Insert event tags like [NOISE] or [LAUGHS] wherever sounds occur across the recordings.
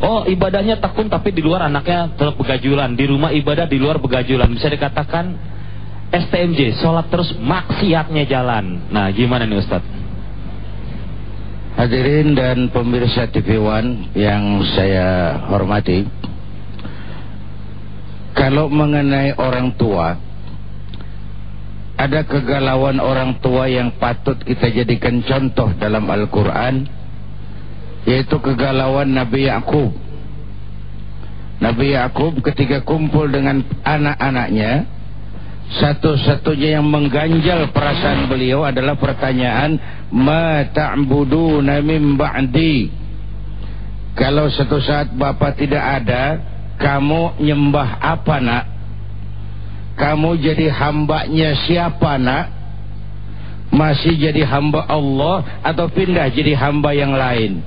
Oh ibadahnya tekun tapi di luar anaknya tetap begajulan. Di rumah ibadah di luar begajulan. Bisa dikatakan STMJ Sholat terus maksiatnya jalan. Nah gimana nih Ustaz? Hadirin dan pemirsa TV One yang saya hormati Kalau mengenai orang tua Ada kegalauan orang tua yang patut kita jadikan contoh dalam Al-Quran yaitu kegalauan Nabi Yakub. Nabi Yakub ketika kumpul dengan anak-anaknya, satu-satunya yang mengganjal perasaan beliau adalah pertanyaan, "Ma ta'buduna min ba'di?" Kalau satu saat bapak tidak ada, kamu nyembah apa nak? Kamu jadi hambanya siapa nak? Masih jadi hamba Allah atau pindah jadi hamba yang lain?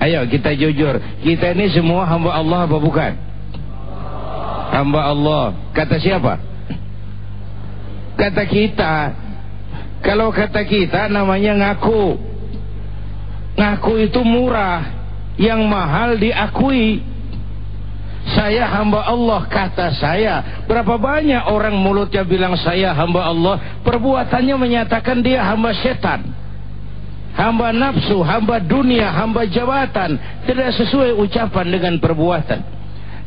Ayo kita jujur, kita ini semua hamba Allah apa bukan? Hamba Allah. Kata siapa? Kata kita. Kalau kata kita namanya ngaku. Ngaku itu murah, yang mahal diakui. Saya hamba Allah kata saya Berapa banyak orang mulutnya bilang saya hamba Allah Perbuatannya menyatakan dia hamba setan hamba nafsu, hamba dunia, hamba jabatan tidak sesuai ucapan dengan perbuatan.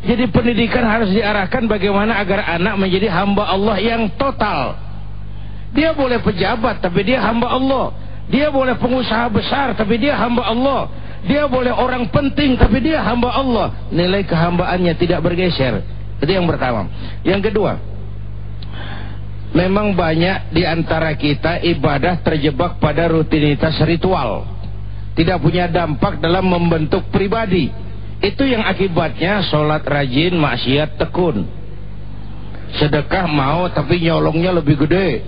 Jadi pendidikan harus diarahkan bagaimana agar anak menjadi hamba Allah yang total. Dia boleh pejabat tapi dia hamba Allah. Dia boleh pengusaha besar tapi dia hamba Allah. Dia boleh orang penting tapi dia hamba Allah. Nilai kehambaannya tidak bergeser. Itu yang pertama. Yang kedua, memang banyak di antara kita ibadah terjebak pada rutinitas ritual. Tidak punya dampak dalam membentuk pribadi. Itu yang akibatnya sholat rajin, maksiat tekun. Sedekah mau tapi nyolongnya lebih gede.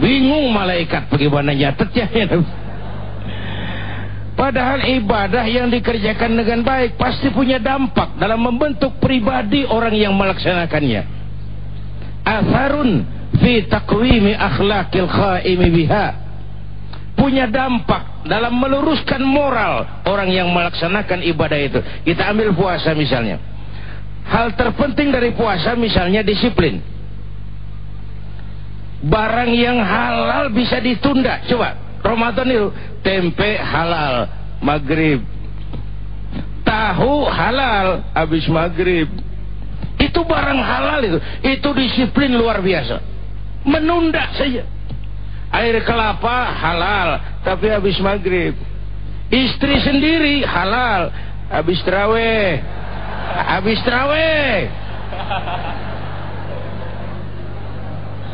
Bingung malaikat bagaimana nyatetnya. Padahal ibadah yang dikerjakan dengan baik pasti punya dampak dalam membentuk pribadi orang yang melaksanakannya. Atharun fi taqwimi akhlaqil khaimi biha. Punya dampak dalam meluruskan moral orang yang melaksanakan ibadah itu. Kita ambil puasa misalnya. Hal terpenting dari puasa misalnya disiplin. Barang yang halal bisa ditunda coba Ramadan itu tempe halal maghrib tahu halal habis maghrib itu barang halal itu. Itu disiplin luar biasa. Menunda saja. Air kelapa halal, tapi habis maghrib. Istri sendiri halal, habis terawih. Habis terawih.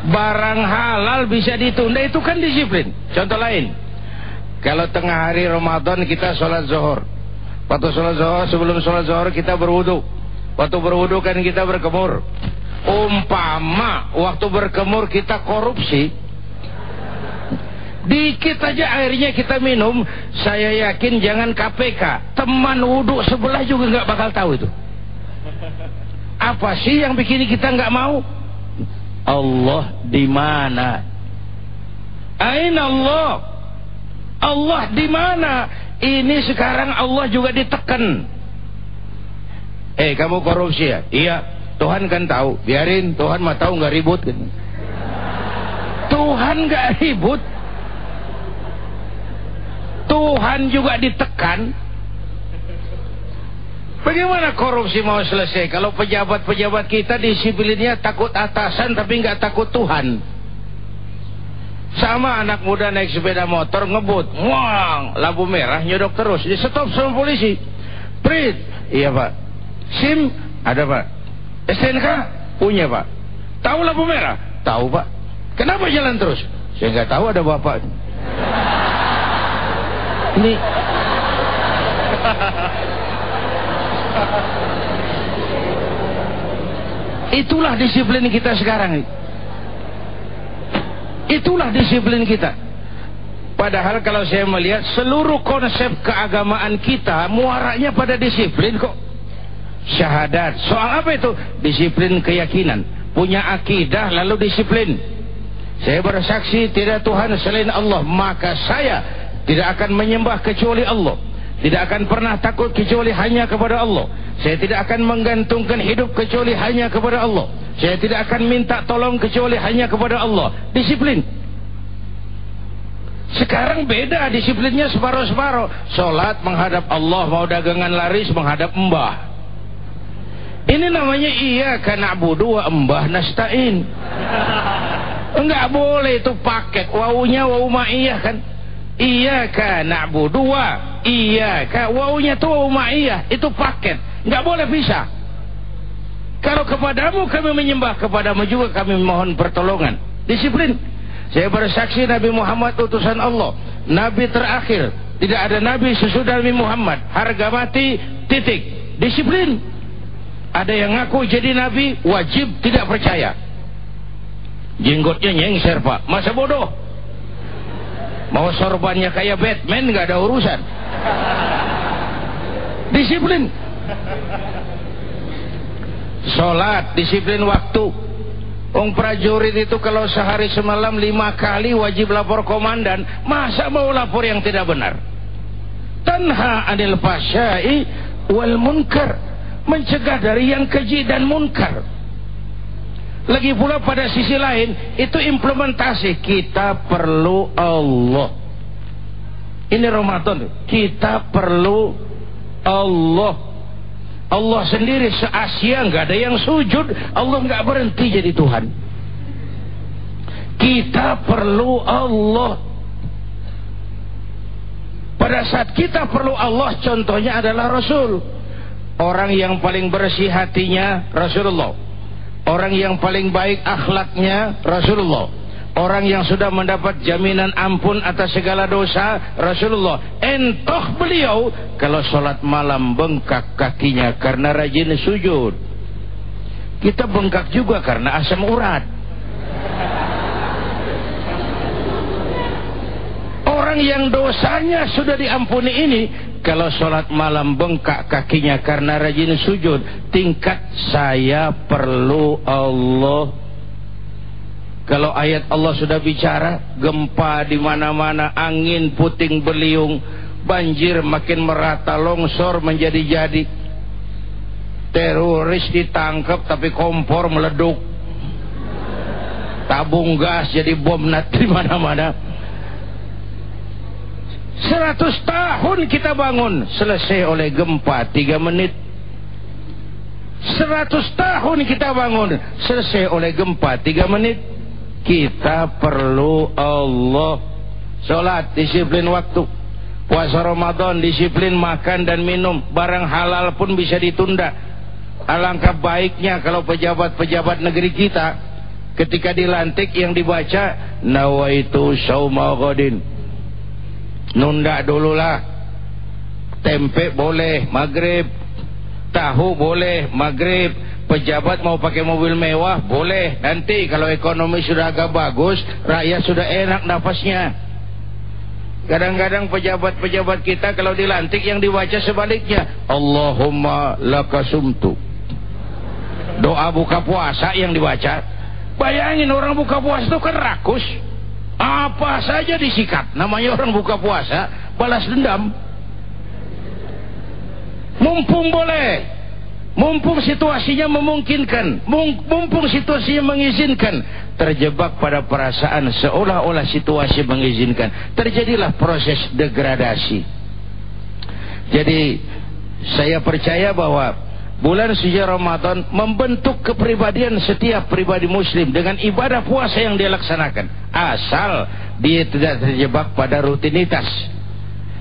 Barang halal bisa ditunda itu kan disiplin. Contoh lain. Kalau tengah hari Ramadan kita sholat zuhur. Waktu sholat zuhur sebelum sholat zuhur kita berwudu Waktu berwudu kan kita berkemur. Umpama waktu berkemur kita korupsi. Dikit aja airnya kita minum, saya yakin jangan KPK, teman wudhu sebelah juga nggak bakal tahu itu. Apa sih yang bikin kita nggak mau? Allah di mana? Aina Allah? Allah di mana? Ini sekarang Allah juga ditekan. Eh kamu korupsi ya? Iya. Tuhan kan tahu. Biarin. Tuhan mah tahu nggak ribut. Tuhan nggak ribut. Tuhan juga ditekan. Bagaimana korupsi mau selesai kalau pejabat-pejabat kita disiplinnya takut atasan tapi nggak takut Tuhan? Sama anak muda naik sepeda motor ngebut, wang, lampu merah nyodok terus, di stop sama polisi. Prit, iya pak, SIM ada pak. SNK punya pak. Tahu lampu merah? Tahu pak. Kenapa jalan terus? Saya nggak tahu ada bapak. [LAUGHS] Ini Itulah disiplin kita sekarang. Itulah disiplin kita. Padahal kalau saya melihat seluruh konsep keagamaan kita muaranya pada disiplin kok syahadat. Soal apa itu? Disiplin keyakinan. Punya akidah lalu disiplin. Saya bersaksi tidak Tuhan selain Allah, maka saya tidak akan menyembah kecuali Allah. Tidak akan pernah takut kecuali hanya kepada Allah. Saya tidak akan menggantungkan hidup kecuali hanya kepada Allah. Saya tidak akan minta tolong kecuali hanya kepada Allah. Disiplin. Sekarang beda disiplinnya separuh-separuh. Sholat menghadap Allah, mau dagangan laris menghadap mbah. Ini namanya iya karena budu wa mbah nastain. Enggak boleh itu paket. Wawunya wawu ma'iyah kan. Iya karena budu wa iya ka wawunya tuh wawu ma'iyah. Itu paket. Enggak boleh bisa. Kalau kepadamu kami menyembah, kepadamu juga kami mohon pertolongan. Disiplin. Saya bersaksi Nabi Muhammad utusan Allah. Nabi terakhir. Tidak ada Nabi sesudah Nabi Muhammad. Harga mati, titik. Disiplin. Ada yang ngaku jadi nabi, wajib tidak percaya. Jenggotnya nyengser pak, masa bodoh? Mau sorbannya kayak Batman nggak ada urusan. Disiplin. Sholat, disiplin waktu. Ong prajurit itu kalau sehari semalam lima kali wajib lapor komandan, masa mau lapor yang tidak benar? Tanha anil fasyai wal munkar mencegah dari yang keji dan munkar. Lagi pula pada sisi lain itu implementasi kita perlu Allah. Ini Ramadan kita perlu Allah. Allah sendiri se-Asia nggak ada yang sujud, Allah nggak berhenti jadi Tuhan. Kita perlu Allah. Pada saat kita perlu Allah, contohnya adalah Rasul. Orang yang paling bersih hatinya Rasulullah. Orang yang paling baik akhlaknya Rasulullah. Orang yang sudah mendapat jaminan ampun atas segala dosa Rasulullah. Entoh beliau kalau sholat malam bengkak kakinya karena rajin sujud. Kita bengkak juga karena asam urat. Orang yang dosanya sudah diampuni ini kalau sholat malam bengkak kakinya karena rajin sujud tingkat saya perlu Allah. Kalau ayat Allah sudah bicara gempa di mana-mana angin puting beliung banjir makin merata longsor menjadi-jadi. Teroris ditangkap tapi kompor meleduk. Tabung gas jadi bom nat di mana-mana Seratus tahun kita bangun selesai oleh gempa tiga menit. Seratus tahun kita bangun selesai oleh gempa tiga menit. Kita perlu Allah. Sholat disiplin waktu. Puasa Ramadan disiplin makan dan minum. Barang halal pun bisa ditunda. Alangkah baiknya kalau pejabat-pejabat negeri kita ketika dilantik yang dibaca nawaitu sauma ghadin nunda dululah. Tempe boleh maghrib. Tahu boleh maghrib. Pejabat mau pakai mobil mewah boleh. Nanti kalau ekonomi sudah agak bagus rakyat sudah enak nafasnya. Kadang-kadang pejabat-pejabat kita kalau dilantik yang dibaca sebaliknya Allahumma lakasumtu doa buka puasa yang dibaca. Bayangin orang buka puasa itu kan rakus apa saja disikat. Namanya orang buka puasa, balas dendam. Mumpung boleh. Mumpung situasinya memungkinkan. Mumpung situasinya mengizinkan. Terjebak pada perasaan seolah-olah situasi mengizinkan. Terjadilah proses degradasi. Jadi saya percaya bahwa Bulan suci Ramadan membentuk kepribadian setiap pribadi muslim dengan ibadah puasa yang dia laksanakan. Asal dia tidak terjebak pada rutinitas.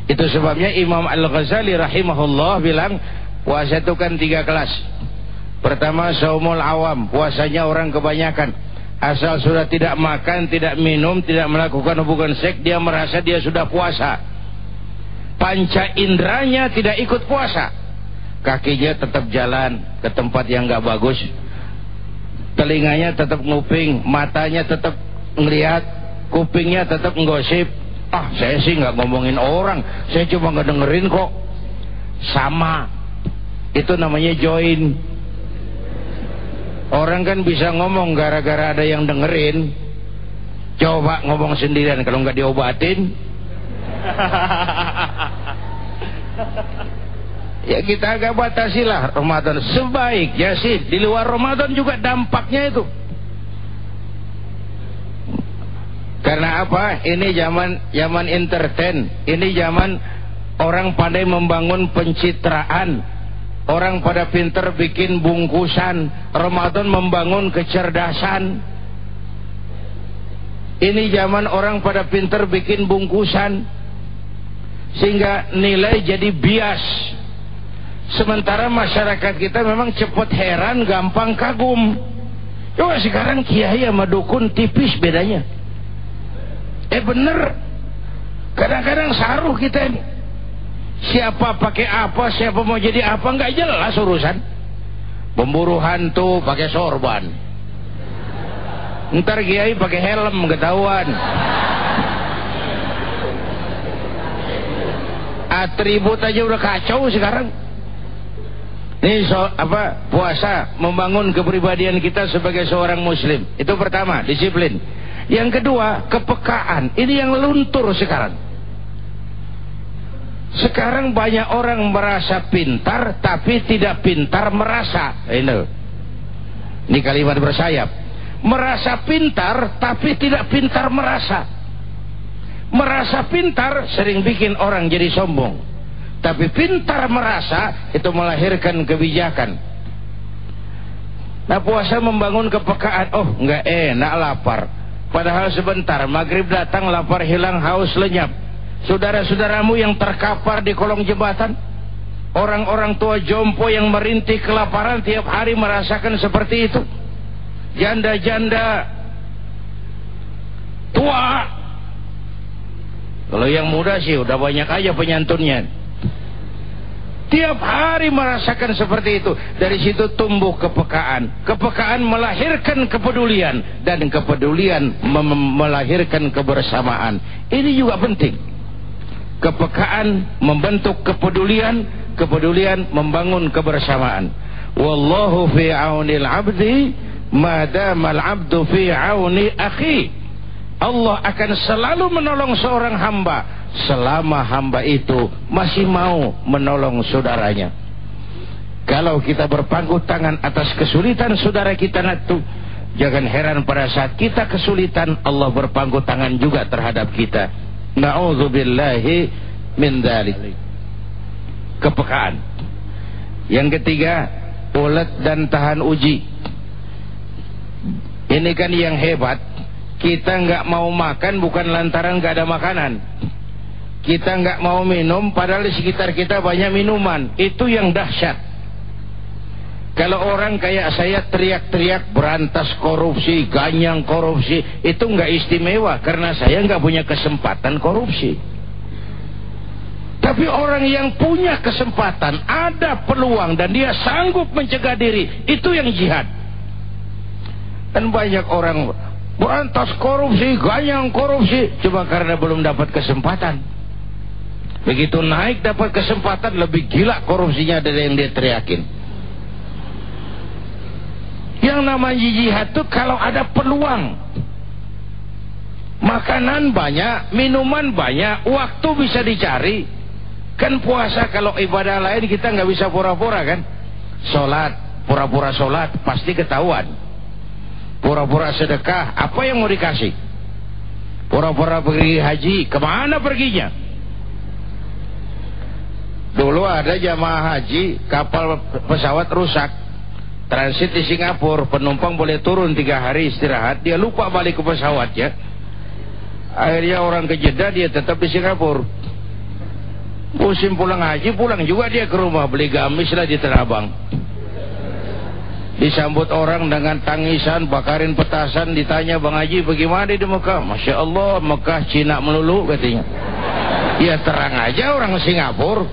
Itu sebabnya Imam Al-Ghazali rahimahullah bilang puasa itu kan tiga kelas. Pertama saumul awam, puasanya orang kebanyakan. Asal sudah tidak makan, tidak minum, tidak melakukan hubungan seks, dia merasa dia sudah puasa. Panca indranya tidak ikut puasa kakinya tetap jalan ke tempat yang gak bagus. Telinganya tetap nguping matanya tetap ngelihat kupingnya tetap ngosip. Ah saya sih nggak ngomongin orang saya cuma ngedengerin kok. Sama itu namanya join. Orang kan bisa ngomong gara-gara ada yang dengerin. Coba ngomong sendirian kalau nggak diobatin [LAUGHS] ya kita agak batasilah Ramadan. Sebaiknya sih di luar Ramadan juga dampaknya itu. Karena apa? Ini zaman zaman entertain. Ini zaman orang pandai membangun pencitraan. Orang pada pinter bikin bungkusan. Ramadan membangun kecerdasan. Ini zaman orang pada pinter bikin bungkusan. Sehingga nilai jadi bias sementara masyarakat kita memang cepat heran gampang kagum. Coba sekarang kiai sama dukun tipis bedanya. Eh bener. Kadang-kadang saruh kita ini. Siapa pakai apa siapa mau jadi apa nggak jelas urusan. Pemburu hantu pakai sorban. Ntar kiai pakai helm ketahuan. Atribut aja udah kacau sekarang ini so, apa puasa membangun kepribadian kita sebagai seorang muslim. Itu pertama disiplin. Yang kedua kepekaan. Ini yang luntur sekarang. Sekarang banyak orang merasa pintar tapi tidak pintar merasa. Ini. Ini kalimat bersayap. Merasa pintar tapi tidak pintar merasa. Merasa pintar sering bikin orang jadi sombong tapi pintar merasa itu melahirkan kebijakan. Nah puasa membangun kepekaan oh nggak enak lapar. Padahal sebentar maghrib datang lapar hilang haus lenyap. Saudara-saudaramu yang terkapar di kolong jembatan orang-orang tua jompo yang merintih kelaparan tiap hari merasakan seperti itu. Janda-janda tua. Kalau yang muda sih udah banyak aja penyantunnya. Tiap hari merasakan seperti itu. Dari situ tumbuh kepekaan. Kepekaan melahirkan kepedulian. Dan kepedulian melahirkan kebersamaan. Ini juga penting. Kepekaan membentuk kepedulian. Kepedulian membangun kebersamaan. Wallahu fi aunil abdi. Madamal abdu fi auni akhi. Allah akan selalu menolong seorang hamba selama hamba itu masih mau menolong saudaranya. Kalau kita berpangku tangan atas kesulitan saudara kita itu, jangan heran pada saat kita kesulitan Allah berpangku tangan juga terhadap kita. Nauzubillahi min dzalik. Kepekaan. Yang ketiga, ulet dan tahan uji. Ini kan yang hebat kita nggak mau makan bukan lantaran nggak ada makanan. Kita nggak mau minum padahal di sekitar kita banyak minuman. Itu yang dahsyat. Kalau orang kayak saya teriak-teriak berantas korupsi, ganyang korupsi, itu nggak istimewa karena saya nggak punya kesempatan korupsi. Tapi orang yang punya kesempatan, ada peluang dan dia sanggup mencegah diri, itu yang jihad. Dan banyak orang berantas korupsi, ganyang korupsi, cuma karena belum dapat kesempatan. Begitu naik dapat kesempatan lebih gila korupsinya dari yang dia teriakin. Yang namanya jihad itu kalau ada peluang. Makanan banyak, minuman banyak, waktu bisa dicari. Kan puasa kalau ibadah lain kita nggak bisa pura-pura kan? Sholat, pura-pura sholat pasti ketahuan pura-pura sedekah apa yang mau dikasih pura-pura pergi haji ke mana perginya dulu ada jamaah haji kapal pesawat rusak. Transit di Singapura penumpang boleh turun tiga hari istirahat. Dia lupa balik ke pesawatnya akhirnya orang ke Jeddah dia tetap di Singapura. Musim pulang haji pulang juga dia ke rumah beli gamis lah di Tanah disambut orang dengan tangisan bakarin petasan ditanya Bang Haji bagaimana di Mekah? Masya Allah Mekah Cina melulu katanya. Ya terang aja orang Singapura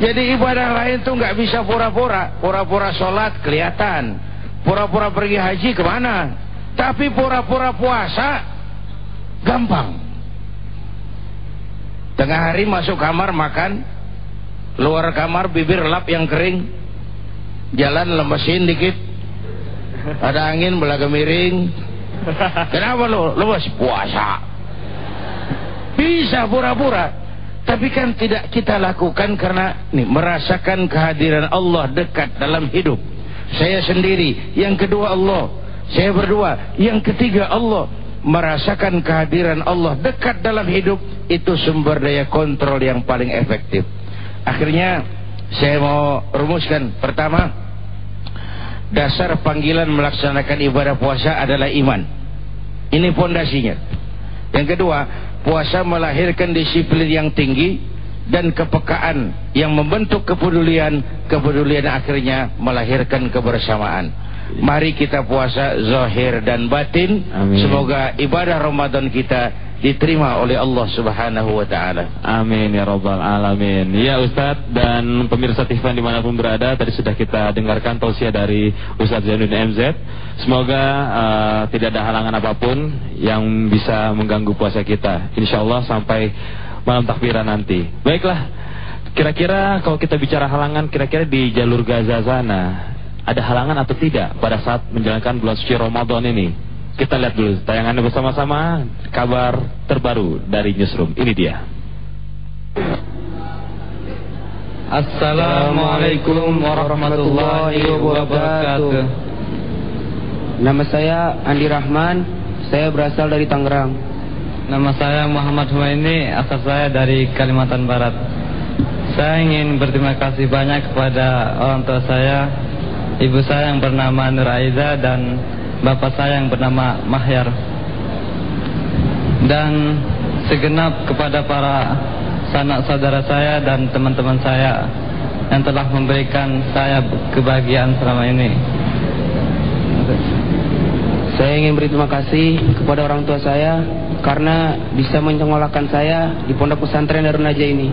jadi ibadah lain tuh nggak bisa pura-pura. Pura-pura sholat kelihatan. Pura-pura pergi haji ke mana? Tapi pura-pura puasa gampang. Tengah hari masuk kamar makan. Luar kamar bibir lap yang kering. Jalan lemesin dikit. Ada angin belaga miring. [LAUGHS] Kenapa lo? Lo puasa. Bisa pura-pura. Tapi kan tidak kita lakukan karena nih merasakan kehadiran Allah dekat dalam hidup. Saya sendiri, yang kedua Allah. Saya berdua, yang ketiga Allah. Merasakan kehadiran Allah dekat dalam hidup itu sumber daya kontrol yang paling efektif. Akhirnya saya mau rumuskan pertama dasar panggilan melaksanakan ibadah puasa adalah iman. Ini pondasinya. Yang kedua, puasa melahirkan disiplin yang tinggi dan kepekaan yang membentuk kepedulian. Kepedulian akhirnya melahirkan kebersamaan. Mari kita puasa zahir dan batin. Amin. semoga ibadah Ramadan kita diterima oleh Allah Subhanahu wa taala. Amin ya rabbal alamin. Ya Ustaz dan pemirsa TV di mana pun berada, tadi sudah kita dengarkan tausiah dari Ustaz Zainuddin MZ. Semoga uh, tidak ada halangan apa pun yang bisa mengganggu puasa kita. Insya Allah sampai malam takbiran nanti. Baiklah. Kira-kira kalau kita bicara halangan kira-kira di jalur Gaza sana ada halangan atau tidak pada saat menjalankan bulan suci Ramadan ini? Kita lihat dulu tayangannya bersama-sama kabar terbaru dari Newsroom. Ini dia. Assalamualaikum warahmatullahi wabarakatuh. Nama saya Andi Rahman, saya berasal dari Tangerang. Nama saya Muhammad Humaini, asal saya dari Kalimantan Barat. Saya ingin berterima kasih banyak kepada orang tua saya, ibu saya yang bernama Nur Aiza dan bapak saya yang bernama Mahyar dan segenap kepada para sanak saudara saya dan teman-teman saya yang telah memberikan saya kebahagiaan selama ini. Saya ingin berterima kasih kepada orang tua saya karena bisa menyekolahkan saya di pondok pesantren Darun Najah ini.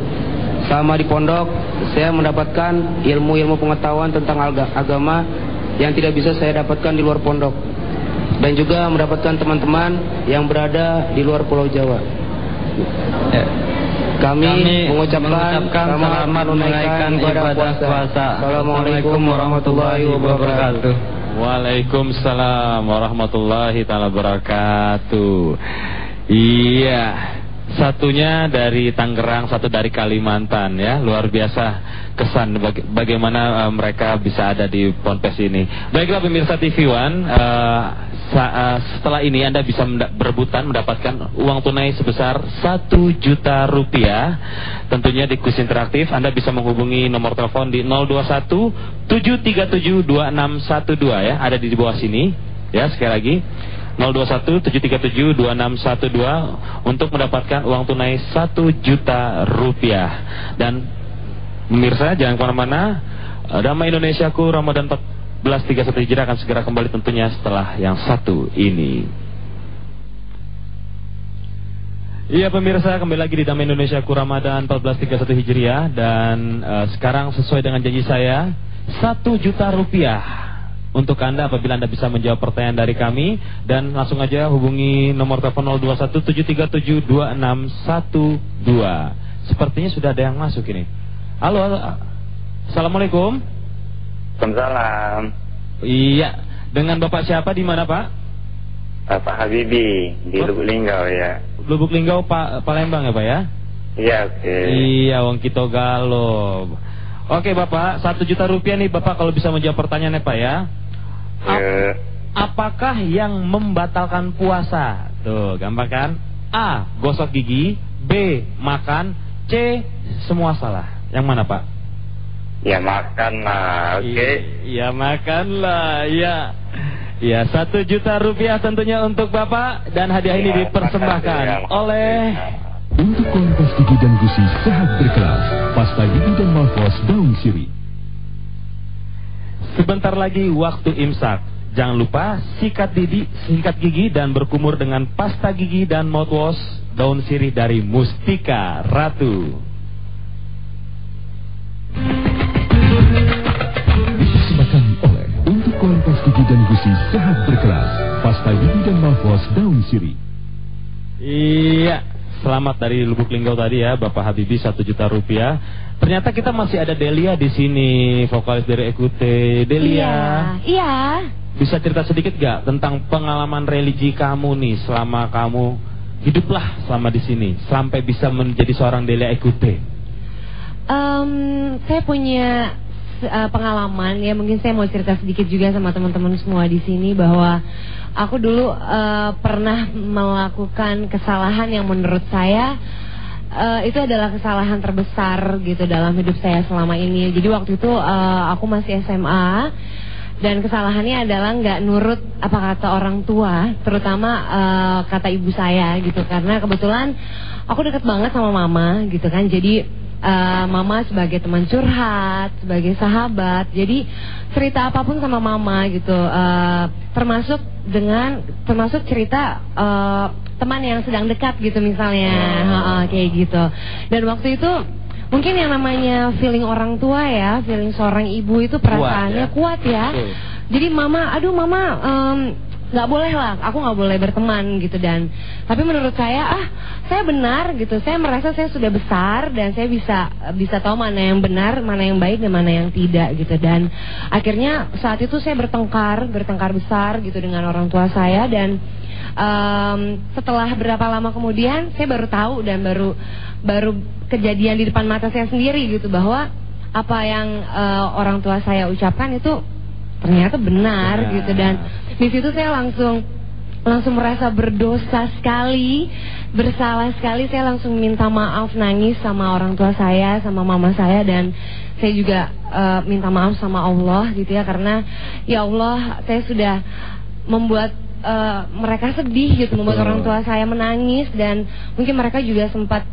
Selama di pondok, saya mendapatkan ilmu-ilmu pengetahuan tentang agama yang tidak bisa saya dapatkan di luar pondok dan juga mendapatkan teman-teman yang berada di luar Pulau Jawa. Ya. Kami, Kami mengucapkan, mengucapkan selamat menunaikan ibadah puasa. puasa. Assalamualaikum warahmatullahi wabarakatuh. Waalaikumsalam warahmatullahi wabarakatuh. Iya. Satunya dari Tangerang, satu dari Kalimantan ya, luar biasa kesan baga bagaimana uh, mereka bisa ada di ponpes ini. Baiklah pemirsa TV One, uh, uh, setelah ini Anda bisa berebutan mendapatkan uang tunai sebesar satu juta rupiah. Tentunya di kuis interaktif Anda bisa menghubungi nomor telepon di 021 737 2612 ya, ada di bawah sini. Ya, sekali lagi 021-737-2612 untuk mendapatkan uang tunai 1 juta rupiah. Dan pemirsa jangan ke mana-mana, Damai Indonesiaku Ramadan 1431 Hijriah akan segera kembali tentunya setelah yang satu ini. Iya pemirsa kembali lagi di Damai Indonesia Ramadan 1431 Hijriah dan uh, sekarang sesuai dengan janji saya satu juta rupiah untuk Anda apabila Anda bisa menjawab pertanyaan dari kami dan langsung aja hubungi nomor telepon 0217372612. Sepertinya sudah ada yang masuk ini. Halo, halo. Assalamualaikum. Waalaikumsalam. Iya, dengan Bapak siapa di mana, Pak? Bapak Habibi di oh. Lubuk Linggau ya. Lubuk Linggau Pak Palembang ya, Pak ya? Iya, oke. Okay. Iya, Wong Kito Galo. Oke Bapak, satu juta rupiah nih Bapak kalau bisa menjawab pertanyaannya Pak ya. Ap ya. apakah yang membatalkan puasa? Tuh, gampang kan? A. Gosok gigi B. Makan C. Semua salah Yang mana Pak? Ya makan lah, oke okay. Ya makan lah, ya Ya, satu juta rupiah tentunya untuk Bapak Dan hadiah ya, ini dipersembahkan ya, oleh Untuk kualitas gigi dan gusi sehat berkelas Pasta gigi dan mouthwash daun siri Sebentar lagi waktu imsak. Jangan lupa sikat gigi, sikat gigi dan berkumur dengan pasta gigi dan mouthwash daun sirih dari Mustika Ratu. Dipersembahkan oleh untuk kualitas gigi dan gusi sehat berkelas, pasta gigi dan mouthwash daun sirih. Iya, selamat dari Lubuk Linggau tadi ya, Bapak Habibi satu juta rupiah. Ternyata kita masih ada Delia di sini, vokalis dari Ekute. Delia, Iya. Iya. bisa cerita sedikit gak tentang pengalaman religi kamu nih selama kamu hiduplah selama di sini sampai bisa menjadi seorang Delia Ekute? Em, saya punya eh, pengalaman ya mungkin saya mau cerita sedikit juga sama teman-teman semua di sini bahwa aku dulu eh, pernah melakukan kesalahan yang menurut saya eh, itu adalah kesalahan terbesar gitu dalam hidup saya selama ini. Jadi waktu itu eh, aku masih SMA dan kesalahannya adalah nggak nurut apa kata orang tua, terutama eh, kata ibu saya gitu karena kebetulan aku deket banget sama mama gitu kan. Jadi eh, mama sebagai teman curhat, sebagai sahabat. Jadi cerita apa pun sama mama gitu, eh, termasuk dengan termasuk cerita eh, teman yang sedang dekat gitu misalnya, Ha-ha, kayak gitu. Dan waktu itu mungkin yang namanya feeling orang tua ya, feeling seorang ibu itu perasaannya kuat ya. Betul. Jadi mama, aduh mama em, nggak boleh lah, aku nggak boleh berteman gitu dan. Tapi menurut saya ah saya benar gitu, saya merasa saya sudah besar dan saya bisa bisa tahu mana yang benar, mana yang baik dan mana yang tidak gitu dan. Akhirnya saat itu saya bertengkar, bertengkar besar gitu dengan orang tua saya dan em, setelah berapa lama kemudian saya baru tahu dan baru baru kejadian di depan mata saya sendiri gitu bahwa apa yang eh, orang tua saya ucapkan itu ternyata benar Benar. gitu dan di situ saya langsung langsung merasa berdosa sekali, bersalah sekali. Saya langsung minta maaf nangis sama orang tua saya, sama mama saya dan saya juga eh, minta maaf sama Allah gitu ya karena ya Allah saya sudah membuat eh, mereka sedih gitu, membuat orang tua saya menangis dan mungkin mereka juga sempat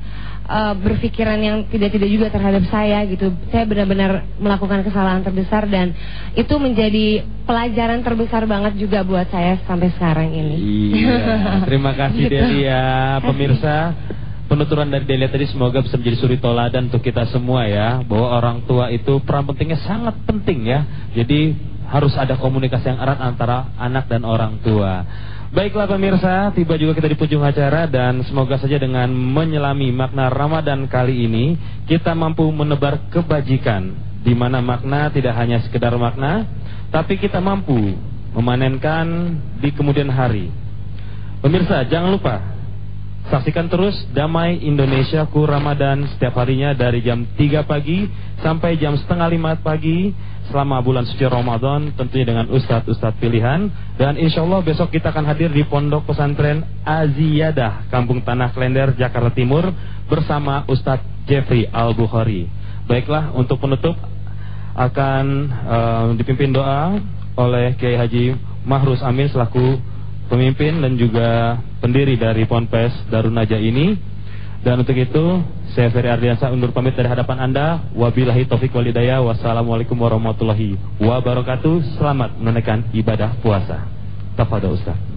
eh, berpikiran yang tidak-tidak juga terhadap saya gitu. Saya benar-benar melakukan kesalahan terbesar dan itu menjadi pelajaran terbesar banget juga buat saya sampai sekarang ini. Iya, [LAUGHS] terima kasih Gitu. Delia. Pemirsa, penuturan dari Delia tadi semoga bisa menjadi suri toladan untuk kita semua ya, bahwa orang tua itu peran pentingnya sangat penting ya. Jadi harus ada komunikasi yang erat antara anak dan orang tua. Baiklah pemirsa, tiba juga kita di penghujung acara dan semoga saja dengan menyelami makna Ramadan kali ini kita mampu menebar kebajikan di mana makna tidak hanya sekedar makna, tapi kita mampu memanenkan di kemudian hari. Pemirsa, jangan lupa saksikan terus Damai Indonesiaku Ramadan setiap harinya dari jam 3 pagi sampai jam setengah 5 pagi selama bulan suci Ramadan tentunya dengan ustadz-ustadz pilihan dan insya Allah besok kita akan hadir di Pondok Pesantren Aziyadah Kampung Tanah Klender Jakarta Timur bersama Ustadz Jeffrey Al-Bukhari. Baiklah untuk penutup akan eh, dipimpin doa oleh Kiai Haji Mahrus Amin selaku pemimpin dan juga pendiri dari Ponpes Darun Najah ini. Dan untuk itu, saya Ferry Ardiansa undur pamit dari hadapan Anda. Wabillahi taufik walidayah. Wassalamualaikum warahmatullahi wabarakatuh. Selamat menunaikan ibadah puasa. Tafadhol Ustaz.